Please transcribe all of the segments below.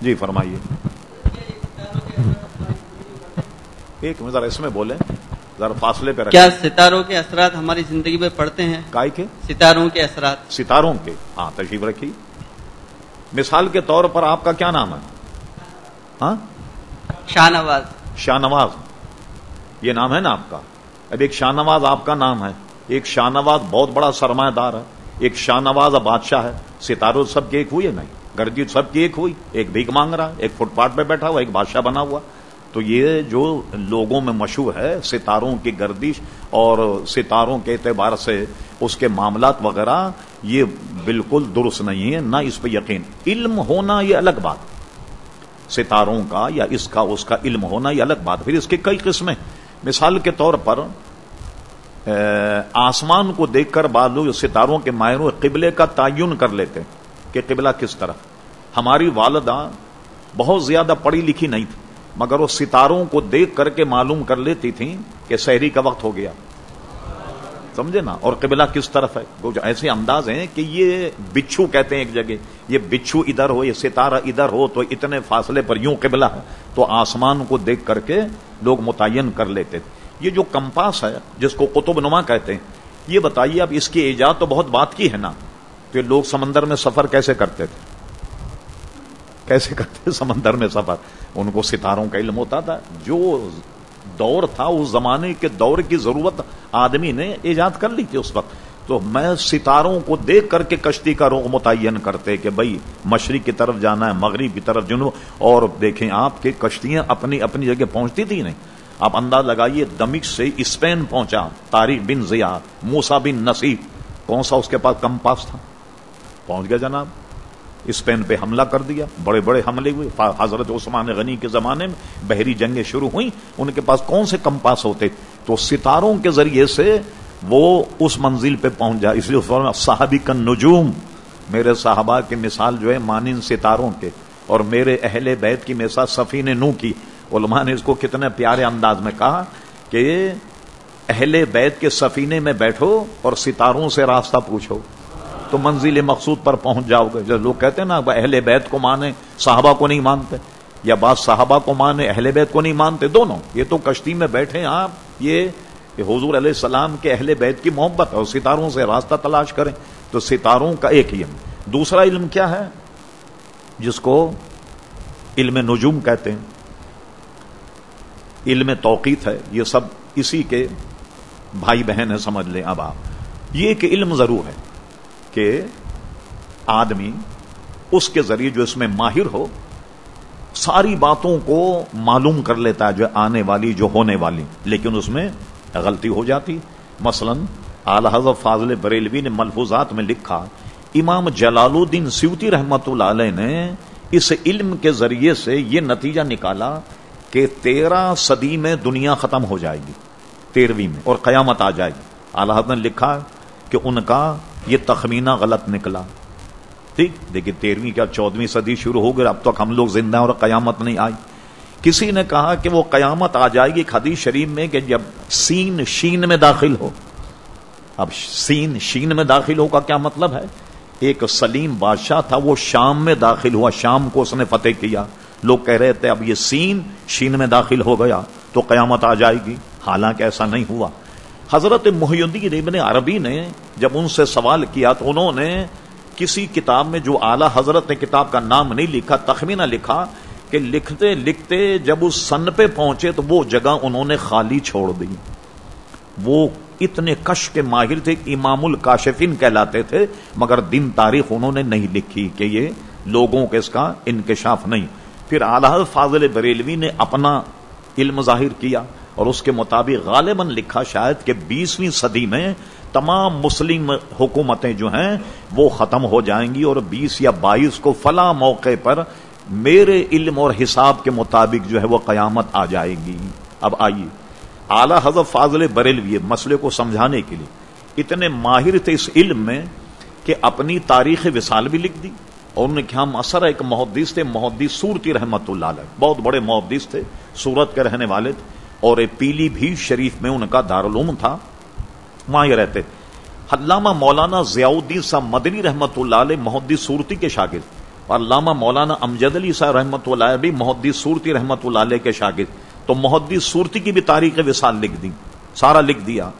جی فرمائیے۔ ایک ذرا اس میں بولیں۔ ذرا فاصلے پہ کیا ستاروں کے اثرات ہماری زندگی میں پڑتے ہیں؟ کائے کے؟ ستاروں کے اثرات۔ ستاروں کے۔ ہاں تشریف رکھی مثال کے طور پر آپ کا کیا نام ہے؟ ہاں؟ شاہ نواز شاہ نواز یہ نام ہے نا آپ کا۔ اب ایک شاہ نواز آپ کا نام ہے۔ ایک شاہ نواز بہت بڑا سرمایہ دار ہے۔ ایک شاہ نواز بادشاہ ہے۔ ستاروں سب کی ایک ہوئی ہے نہیں؟ گرجیت سب کی ایک ہوئی، ایک بھیک مانگ رہا، ایک فٹ پاتھ پہ بیٹھا ہوا، ایک بادشاہ بنا ہوا۔ تو یہ جو لوگوں میں مشہور ہے، ستاروں کی گردش اور ستاروں کے اعتبار سے اس کے معاملات وغیرہ، یہ بالکل درست نہیں ہے، نہ اس پہ یقین۔ علم ہونا یہ الگ بات۔ ستاروں کا یا اس کا اس کا علم ہونا یہ الگ بات۔ پھر اس کی کئی قسمیں۔ مثال کے طور پر، آسمان کو دیکھ کر بعض لوگ ستاروں کے ماہروں قبلے کا تعین کر لیتے ہیں۔ کہ قبلہ کس طرح؟ ہماری والدہ بہت زیادہ پڑھی لکھی نہیں تھی مگر وہ ستاروں کو دیکھ کر کے معلوم کر لیتی تھیں کہ شہری کا وقت ہو گیا۔ سمجھے نا؟ اور قبلہ کس طرف ہے؟ ایسے انداز ہیں کہ یہ بچھو کہتے ہیں ایک جگہ، یہ بچھو ادھر ہو، یہ ستارہ ادھر ہو، تو اتنے فاصلے پر یوں قبلہ ہے۔ تو آسمان کو دیکھ کر کے لوگ متعین کر لیتے تھے۔ یہ جو کمپاس ہے، جس کو قطب نما کہتے ہیں، یہ بتائیے اب اس کی ایجاد تو بہت بات کی ہے نا؟ تو لوگ سمندر میں سفر کیسے کرتے تھے؟ کیسے کرتے سمندر میں سفر؟ ان کو ستاروں کا علم ہوتا تھا۔ جو دور تھا، اس زمانے کے دور کی ضرورت آدمی نے ایجاد کر لی تھی اس وقت۔ تو میں ستاروں کو دیکھ کر کے کشتی کا رخ متعین کرتے کہ بھائی، مشرق کی طرف جانا ہے، مغرب کی طرف جنوب۔ اور دیکھیں، آپ کی کشتیاں اپنی اپنی جگہ پہنچتی تھی نہیں۔ آپ انداز لگائیے دمک سے اسپین پہنچا تاریخ بن ضیا موسا بن نصیب کون سا اس کے پاس کم پاس تھا؟ پہنچ گیا جناب۔ اسپین پہ حملہ کر دیا۔ بڑے بڑے حملے ہوئے۔ حضرت عثمان غنی کے زمانے میں بحری جنگیں شروع ہوئی ان کے پاس کون سے کمپاس ہوتے؟ تو ستاروں کے ذریعے سے وہ اس منزل پہ پہنچ جائے۔ اس لیے صحابی کا نجوم۔ میرے صحابہ کی مثال جو ہے مانند ستاروں کے۔ اور میرے اہل بیت کی مثال سفین نو کی۔ علماء نے اس کو کتنے پیارے انداز میں کہا کہ اہل بیت کے سفینے میں بیٹھو اور ستاروں سے راستہ پوچھو۔ تو منزل مقصود پر پہنچ جاؤ گے۔ جو لوگ کہتے ہیں نا، اہل بیت کو مانے، صحابہ کو نہیں مانتے، یا بعض صحابہ کو مانے، اہل بیت کو نہیں مانتے، دونوں۔ یہ تو کشتی میں بیٹھے آپ، یہ حضور علیہ السلام کے اہل بیت کی محبت ہے اور ستاروں سے راستہ تلاش کریں۔ تو ستاروں کا ایک علم۔ دوسرا علم کیا ہے؟ جس کو علم نجوم کہتے ہیں۔ علم توقیت ہے۔ یہ سب اسی کے بھائی بہن ہے سمجھ لیں اب آپ۔ یہ ایک علم ضرور ہے۔ کہ آدمی اس کے ذریعے جو اس میں ماہر ہو، ساری باتوں کو معلوم کر لیتا ہے جو آنے والی، جو ہونے والی۔ لیکن اس میں غلطی ہو جاتی۔ مثلا، اعلی حضرت فاضل بریلوی نے ملفوظات میں لکھا، امام جلال الدین سیوتی رحمت اللہ علیہ نے اس علم کے ذریعے سے یہ نتیجہ نکالا کہ تیرہ صدی میں دنیا ختم ہو جائے گی تیرہویں میں، اور قیامت آ جائے گی۔ اعلی حضرت نے لکھا کہ ان کا یہ تخمینہ غلط نکلا۔ ٹھیک؟ دیکھیے تیرہویں کیا چودہویں صدی شروع ہو گئی، اب تک ہم لوگ زندہ اور قیامت نہیں آئی۔ کسی نے کہا کہ وہ قیامت آ جائے گی حدیث شریف میں کہ جب سین شین میں داخل ہو۔ اب سین شین میں داخل ہو کا کیا مطلب ہے؟ ایک سلیم بادشاہ تھا، وہ شام میں داخل ہوا، شام کو اس نے فتح کیا۔ لوگ کہہ رہے تھے، اب یہ سین شین میں داخل ہو گیا تو قیامت آ جائے گی۔ حالانکہ ایسا نہیں ہوا۔ حضرت محی الدین ابن عربی نے جب ان سے سوال کیا تو انہوں نے کسی کتاب میں جو اعلی حضرت نے کتاب کا نام نہیں لکھا، تخمینہ لکھا کہ لکھتے لکھتے جب اس سن پہ پہنچے تو وہ جگہ انہوں نے خالی چھوڑ دی۔ وہ اتنے کش کے ماہر تھے، امام الکاشفین کہلاتے تھے، مگر دن تاریخ انہوں نے نہیں لکھی کہ یہ لوگوں کے اس کا انکشاف نہیں۔ پھر اعلی فاضل بریلوی نے اپنا علم ظاہر کیا۔ اور اس کے مطابق غالباً لکھا شاید کہ بیسویں صدی میں تمام مسلم حکومتیں جو ہیں وہ ختم ہو جائیں گی اور بیس یا بائیس کو فلاں موقع پر میرے علم اور حساب کے مطابق جو ہے وہ قیامت آ جائے گی۔ اب آئیے۔ اعلی حضرت فاضل بریلوی مسئلے کو سمجھانے کے لیے۔ اتنے ماہر تھے اس علم میں کہ اپنی تاریخ وصال بھی لکھ دی اور انہوں نے کیا اثر ایک محدث تھے، محدث سورتی رحمت اللہ علیہ۔ بہت بڑے محدث تھے، سورت کے رہنے والے تھے۔ اور پیلی بھی شریف میں ان کا دارالعلوم تھا۔ وہاں یہ رہتے۔ علامہ مولانا ضیاء الدین صاحب مدنی رحمت اللہ علیہ محدث صورتی کے شاگرد۔ اور علامہ مولانا امجد علی صاحب رحمت اللہ علیہ بھی محدث صورتی رحمت اللہ علیہ کے شاگرد۔ تو محدث صورتی کی بھی تاریخ وصال لکھ دی۔ سارا لکھ دیا۔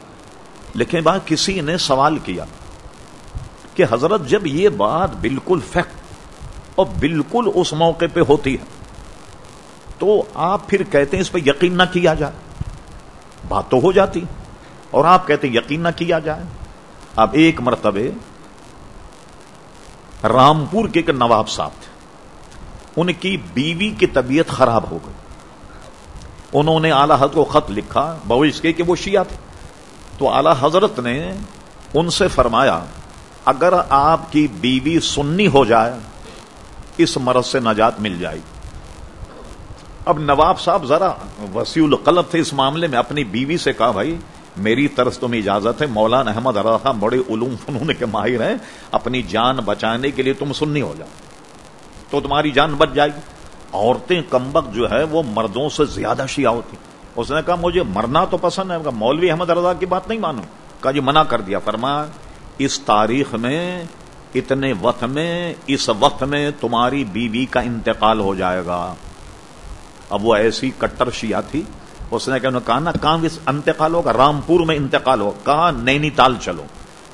لیکن بات کسی نے سوال کیا کہ حضرت جب یہ بات بالکل فیکٹ اور بالکل اس موقع پہ ہوتی ہے تو آپ پھر کہتے ہیں اس پہ یقین نہ کیا جائے۔ بات تو ہو جاتی۔ اور آپ کہتے ہیں یقین نہ کیا جائے۔ اب ایک مرتبہ رامپور کے ایک نواب صاحب تھے۔ ان کی بیوی کی طبیعت خراب ہو گئی۔ انہوں نے اعلی حضرت کو خط لکھا بہو اس کے کہ وہ شیعہ تھے۔ تو اعلی حضرت نے ان سے فرمایا، اگر آپ کی بیوی سنی ہو جائے، اس مرض سے نجات مل جائے گی۔ اب نواب صاحب ذرا وسیع القلب تھے اس معاملے میں، اپنی بیوی سے کہا، بھائی، میری طرف تمہیں اجازت ہے، مولانا احمد ارحا بڑے علوم فنون کے ماہر ہیں، اپنی جان بچانے کے لیے تم سننی ہو جاؤ، تو تمہاری جان بچ جائے گی۔ عورتیں کمبک جو ہے، وہ مردوں سے زیادہ شیعہ ہوتی اس نے کہا، مجھے مرنا تو پسند ہے۔ مولوی احمد رضا کی بات نہیں مانو۔ کہا جی منع کر دیا۔ فرما اس تاریخ میں، اتنے وقت میں، اس وقت میں تمہاری بیوی کا انتقال ہو جائے گا۔ اب وہ ایسی کٹر شیعہ تھی، اس نے کہا نا کہاں انتقال ہوگا، رامپور میں انتقال ہوگا۔ کہاں؟ نینی تال چلو۔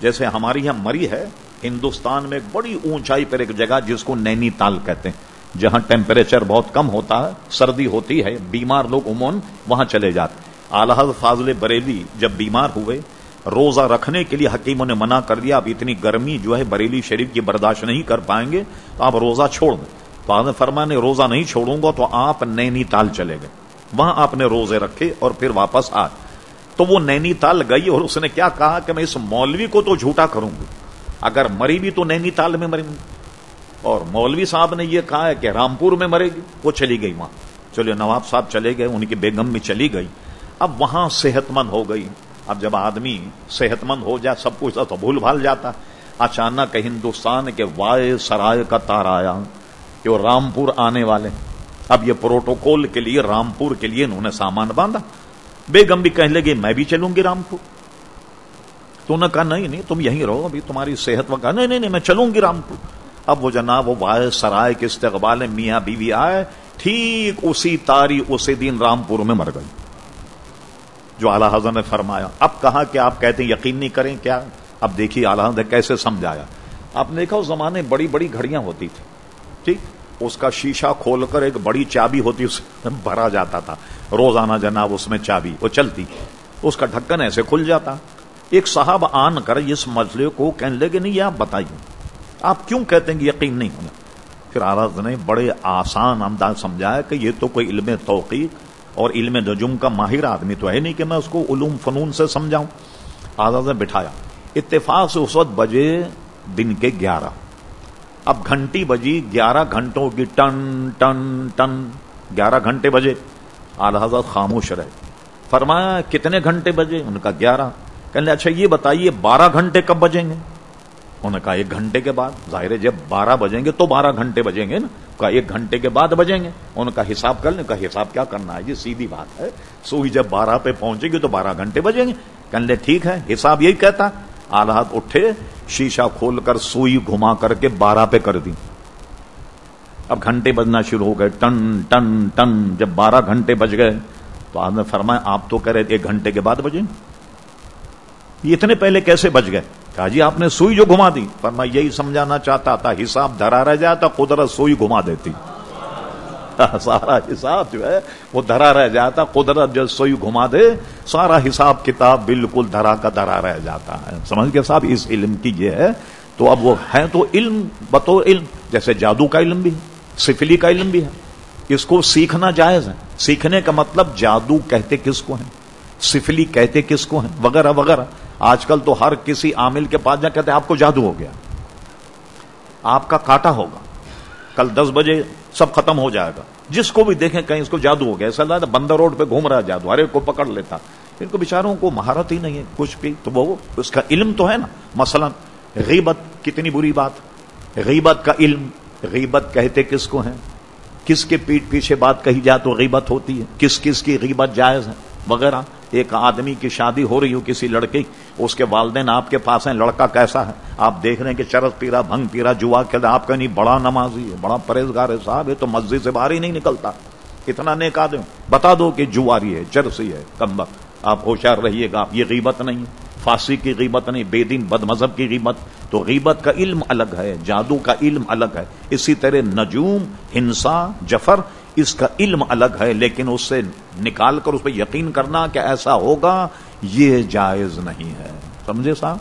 جیسے ہماری یہاں مری ہے، ہندوستان میں ایک بڑی اونچائی پر ایک جگہ جس کو نینی تال کہتے ہیں، جہاں ٹیمپریچر بہت کم ہوتا ہے، سردی ہوتی ہے، بیمار لوگ عموماً وہاں چلے جاتے آلہ فاضل بریلی جب بیمار ہوئے، روزہ رکھنے کے لیے حکیموں نے منع کر دیا، اب اتنی گرمی جو ہے بریلی شریف کی برداشت نہیں کر پائیں گے، تو آپ روزہ چھوڑ دیں۔ تو آدم فرما نے روزہ نہیں چھوڑوں گا تو آپ نینی تال چلے گئے۔ وہاں آپ نے روزے رکھے اور پھر واپس آ تو وہ نینی تال گئی اور اس نے کیا کہا کہ میں اس مولوی کو تو جھوٹا کروں گی اگر مری بھی تو نینی تال میں مریں گی اور مولوی صاحب نے یہ کہا ہے کہ رامپور میں مرے گی، وہ چلی گئی وہاں۔ چلو نواب صاحب چلے گئے، ان کی بیگم بھی چلی گئی۔ اب وہاں صحت مند ہو گئی۔ اب جب آدمی صحت مند ہو جائے، سب کچھ تو بھول بھال جاتا۔ اچانک ہندوستان کے وائے سرائے کا تار آیا۔ کہ وہ رامپور آنے والے اب یہ پروٹوکول کے لیے، رامپور کے لیے انہوں نے سامان باندھا۔ بیگم بھی کہنے لگی میں بھی چلوں گی رامپور۔ تو نے کہا، نہیں نہیں، تم یہیں رہو، ابھی تمہاری صحت وغیرہ نہیں نہیں میں چلوں گی رامپور۔ اب وہ جناب، وہ وائے سرائے کے استقبال میاں بیوی آئے، ٹھیک اسی تاری اسی دن رامپور میں مر گئی۔ جو اعلی حضرت نے فرمایا، اب کہا کہ آپ کہتے ہیں یقین نہیں کریں، کیا؟ اب دیکھیے اعلی حضرت کیسے سمجھایا۔ آپ نے دیکھا، اس زمانے بڑی بڑی گھڑیاں ہوتی تھی ٹھیک؟ اس کا شیشہ کھول کر ایک بڑی چابی ہوتی، اس میں بھرا جاتا تھا۔ روزانہ جناب اس میں چابی، وہ چلتی۔ اس کا ڈھکن ایسے کھل جاتا۔ ایک صاحب آن کر اس مسئلے کو کہنے لگے، نہیں یہ آپ بتائیے۔ آپ کیوں کہتے ہیں کہ یقین نہیں ہونا؟ پھر آراز نے بڑے آسان انداز سمجھایا کہ یہ تو کوئی علم توقیق اور علم نجوم کا ماہر آدمی تو ہے نہیں کہ میں اس کو علوم فنون سے سمجھاؤں۔ آزاد نے بٹھایا۔ اتفاق سے اس وقت بجے دن کے گیارہ۔ اب گھنٹی بجی گیارہ گھنٹوں کی ٹن ٹن ٹن، گیارہ گھنٹے بجے۔ اعلی حضرت خاموش رہے۔ فرمایا، کتنے گھنٹے بجے؟ ان کا گیارہ۔ کہنے اچھا یہ بتائیے، بارہ گھنٹے کب بجیں گے؟ انہوں نے کہا، ایک گھنٹے کے بعد۔ ظاہر ہے، جب بارہ بجیں گے تو بارہ گھنٹے بجیں گے نا۔ کہا، ایک گھنٹے کے بعد بجیں گے۔ انہوں نے کہا، حساب کر لیں۔ کہا، حساب کیا کرنا ہے؟ یہ سیدھی بات ہے۔ سوئی جب بارہ پہ پہنچے گی تو بارہ گھنٹے بجیں گے۔ کہنے ٹھیک ہے، حساب یہی کہتا۔ آلات اٹھے، شیشہ کھول کر سوئی گھما کر کے بارہ پہ کر دی۔ اب گھنٹے بجنا شروع ہو گئے، ٹن ٹن ٹن، جب بارہ گھنٹے بج گئے تو آپ نے فرمایا، آپ تو کہہ رہے ایک گھنٹے کے بعد بجیں۔ یہ اتنے پہلے کیسے بج گئے؟ کہا جی آپ نے سوئی جو گھما دی۔ پر میں یہی سمجھانا چاہتا تھا، حساب دھرا رہ جاتا، قدرت سوئی گھما دیتی۔ سارا حساب جو ہے وہ دھرا رہ جاتا، قدرت جو سوئی گھما دے، سارا حساب کتاب بالکل دھرا کا دھرا رہ جاتا ہے۔ سمجھ گئے صاحب؟ اس علم کی یہ ہے، تو اب وہ ہے تو علم، بطور علم، جیسے جادو کا علم بھی ہے، سفلی کا علم بھی ہے۔ اس کو سیکھنا جائز ہے۔ سیکھنے کا مطلب جادو کہتے کس کو ہیں؟ سفلی کہتے کس کو ہیں؟ وغیرہ وغیرہ۔ آج کل تو ہر کسی عامل کے پاس جا کہتے ہیں، آپ کو جادو ہو گیا۔ آپ کا کاٹا ہوگا۔ کل دس بجے سب ختم ہو جائے گا۔ جس کو بھی دیکھیں کہیں اس کو جادو ہو گیا۔ ایسا لگتا بندر روڈ پہ گھوم رہا جادو۔ ہر ایک کو پکڑ لیتا۔ ان کو بےچاروں کو مہارت ہی نہیں ہے۔ کچھ بھی۔ تو وہ اس کا علم تو ہے نا۔ مثلا غیبت کتنی بری بات۔ غیبت کا علم۔ غیبت کہتے کس کو ہیں؟ کس کے پیٹ پیچھے بات کہی جائے تو غیبت ہوتی ہے۔ کس کس کی غیبت جائز ہے؟ وغیرہ۔ ایک آدمی کی شادی ہو رہی ہو کسی لڑکی، اس کے والدین آپ کے پاس ہیں، لڑکا کیسا ہے؟ آپ دیکھ رہے ہیں کہ چرس پیرا، بھنگ پیرا، جوا کھیلا آپ کا نہیں، بڑا نمازی ہے، بڑا پرہیزگار ہے صاحب، یہ تو مسجد سے باہر ہی نہیں نکلتا۔ اتنا نیک آدمی۔ بتا دو کہ جواری ہے چرسی ہے، کمبر۔ آپ ہوشیار رہیے گا یہ غیبت نہیں فاسی کی غیبت نہیں، بے دین، بد مذہب کی غیبت۔ تو غیبت کا علم الگ ہے، جادو کا علم الگ ہے۔ اسی طرح نجوم، ہنسا، جفر اس کا علم الگ ہے، لیکن اس سے نکال کر اس پہ یقین کرنا کہ ایسا ہوگا، یہ جائز نہیں ہے۔ سمجھے صاحب؟